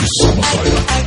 the.